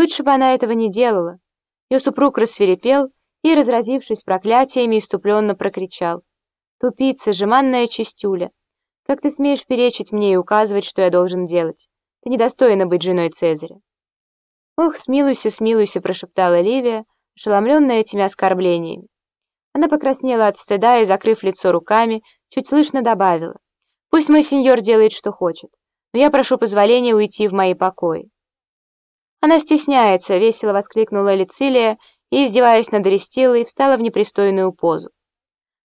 Лучше бы она этого не делала. Ее супруг рассверепел и, разразившись проклятиями, иступленно прокричал. «Тупица, жеманная чистюля! Как ты смеешь перечить мне и указывать, что я должен делать? Ты недостойна быть женой Цезаря!» «Ох, смилуйся, смилуйся!» — прошептала Ливия, ошеломленная этими оскорблениями. Она покраснела от стыда и, закрыв лицо руками, чуть слышно добавила. «Пусть мой сеньор делает, что хочет, но я прошу позволения уйти в мои покои». «Она стесняется!» — весело воскликнула Лицилия и, издеваясь над Арестилой, встала в непристойную позу.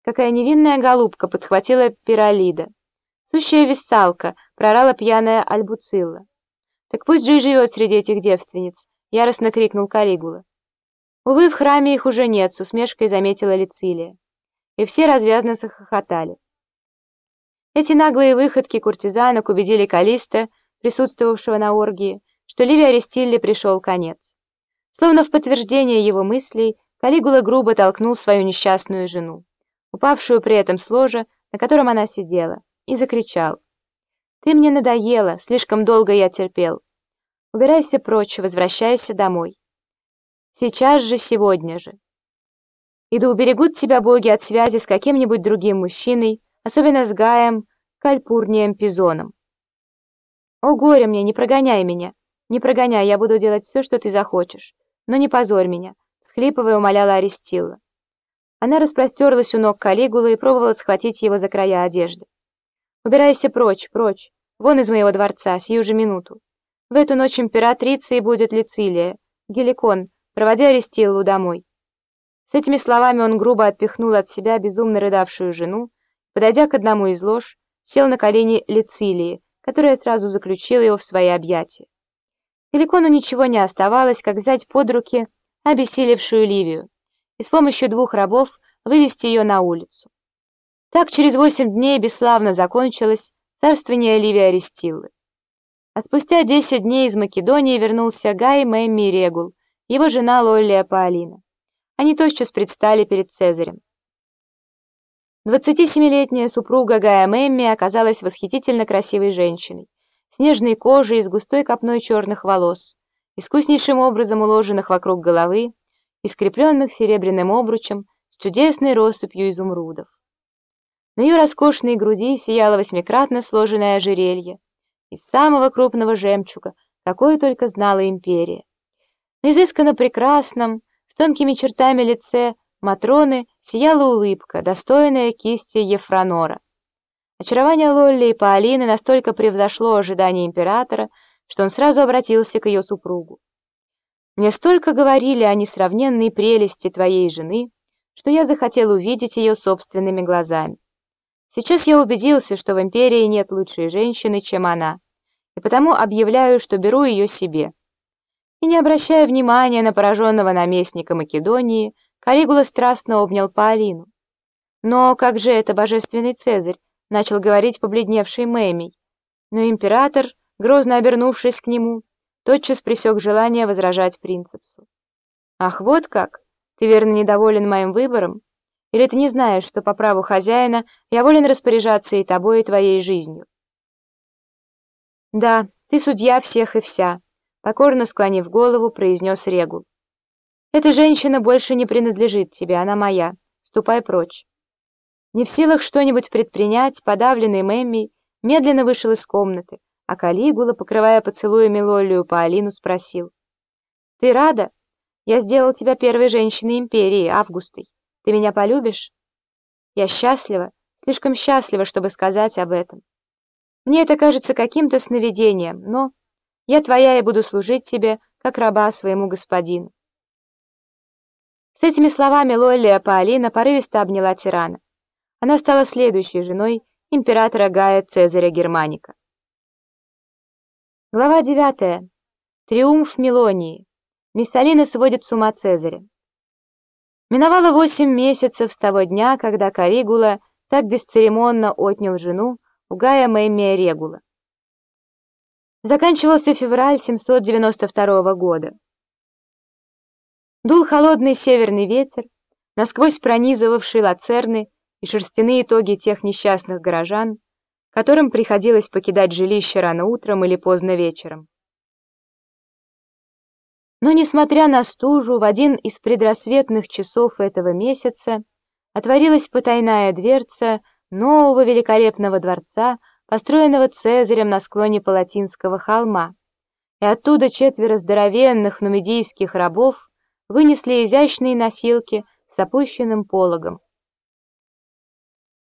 «Какая невинная голубка!» — подхватила Пиролида. «Сущая виссалка!» — прорала пьяная Альбуцилла. «Так пусть же и живет среди этих девственниц!» — яростно крикнул Калигула. Увы, в храме их уже нет, с усмешкой заметила Лицилия. И все развязно захохотали. Эти наглые выходки куртизанок убедили Калиста, присутствовавшего на оргии, что Ливи Арестилле пришел конец. Словно в подтверждение его мыслей, Калигула грубо толкнул свою несчастную жену, упавшую при этом с ложа, на котором она сидела, и закричал. «Ты мне надоела, слишком долго я терпел. Убирайся прочь, возвращайся домой. Сейчас же, сегодня же. И да уберегут тебя боги от связи с каким-нибудь другим мужчиной, особенно с Гаем Кальпурнием Пизоном. О, горе мне, не прогоняй меня, не прогоняй, я буду делать все, что ты захочешь, но не позорь меня, всхлипывая умоляла Аристилла. Она распростерлась у ног Калигулы и пробовала схватить его за края одежды. «Убирайся прочь, прочь, вон из моего дворца, сию же минуту. В эту ночь императрицей будет Лицилия, Геликон, проводя Аристиллу домой. С этими словами он грубо отпихнул от себя безумно рыдавшую жену, подойдя к одному из лож, сел на колени Лицилии, которая сразу заключила его в свои объятия. Великону ничего не оставалось, как взять под руки обессилевшую Ливию и с помощью двух рабов вывести ее на улицу. Так через восемь дней бесславно закончилось царствование Ливии Аристиллы. А спустя десять дней из Македонии вернулся Гай Мэмми Регул, его жена Лоллия Паолина. Они тотчас предстали перед Цезарем. 27-летняя супруга Гая Мэмми оказалась восхитительно красивой женщиной, с нежной кожей и с густой копной черных волос, искуснейшим образом уложенных вокруг головы и скрепленных серебряным обручем с чудесной россыпью изумрудов. На ее роскошной груди сияло восьмикратно сложенное ожерелье из самого крупного жемчуга, какое только знала империя. На изысканно прекрасном, с тонкими чертами лице Матроны сияла улыбка, достойная кисти Ефранора. Очарование Лолли и Паолины настолько превзошло ожидания императора, что он сразу обратился к ее супругу. «Мне столько говорили о несравненной прелести твоей жены, что я захотел увидеть ее собственными глазами. Сейчас я убедился, что в империи нет лучшей женщины, чем она, и потому объявляю, что беру ее себе» и, не обращая внимания на пораженного наместника Македонии, Калигула страстно обнял Паолину. «Но как же это, божественный Цезарь?» — начал говорить побледневший Мэмий. Но император, грозно обернувшись к нему, тотчас пресек желание возражать принцепсу. «Ах, вот как! Ты верно недоволен моим выбором? Или ты не знаешь, что по праву хозяина я волен распоряжаться и тобой, и твоей жизнью?» «Да, ты судья всех и вся», покорно склонив голову, произнес Регул. «Эта женщина больше не принадлежит тебе, она моя. Ступай прочь». Не в силах что-нибудь предпринять, подавленный Мэмми медленно вышел из комнаты, а Калигула, покрывая поцелуями Лоллию по Алину, спросил. «Ты рада? Я сделал тебя первой женщиной империи, Августой. Ты меня полюбишь?» «Я счастлива, слишком счастлива, чтобы сказать об этом. Мне это кажется каким-то сновидением, но...» Я твоя и буду служить тебе, как раба своему господину». С этими словами Лоллия Паолина порывисто обняла тирана. Она стала следующей женой императора Гая Цезаря Германика. Глава 9. Триумф Милонии. Миссалина сводит с ума Цезаря. Миновало восемь месяцев с того дня, когда Каригула так бесцеремонно отнял жену у Гая Мэммия Регула. Заканчивался февраль 792 года. Дул холодный северный ветер, насквозь пронизывавший лацерны и шерстяные итоги тех несчастных горожан, которым приходилось покидать жилище рано утром или поздно вечером. Но, несмотря на стужу, в один из предрассветных часов этого месяца отворилась потайная дверца нового великолепного дворца, построенного Цезарем на склоне Палатинского холма, и оттуда четверо здоровенных нумидийских рабов вынесли изящные носилки с опущенным пологом.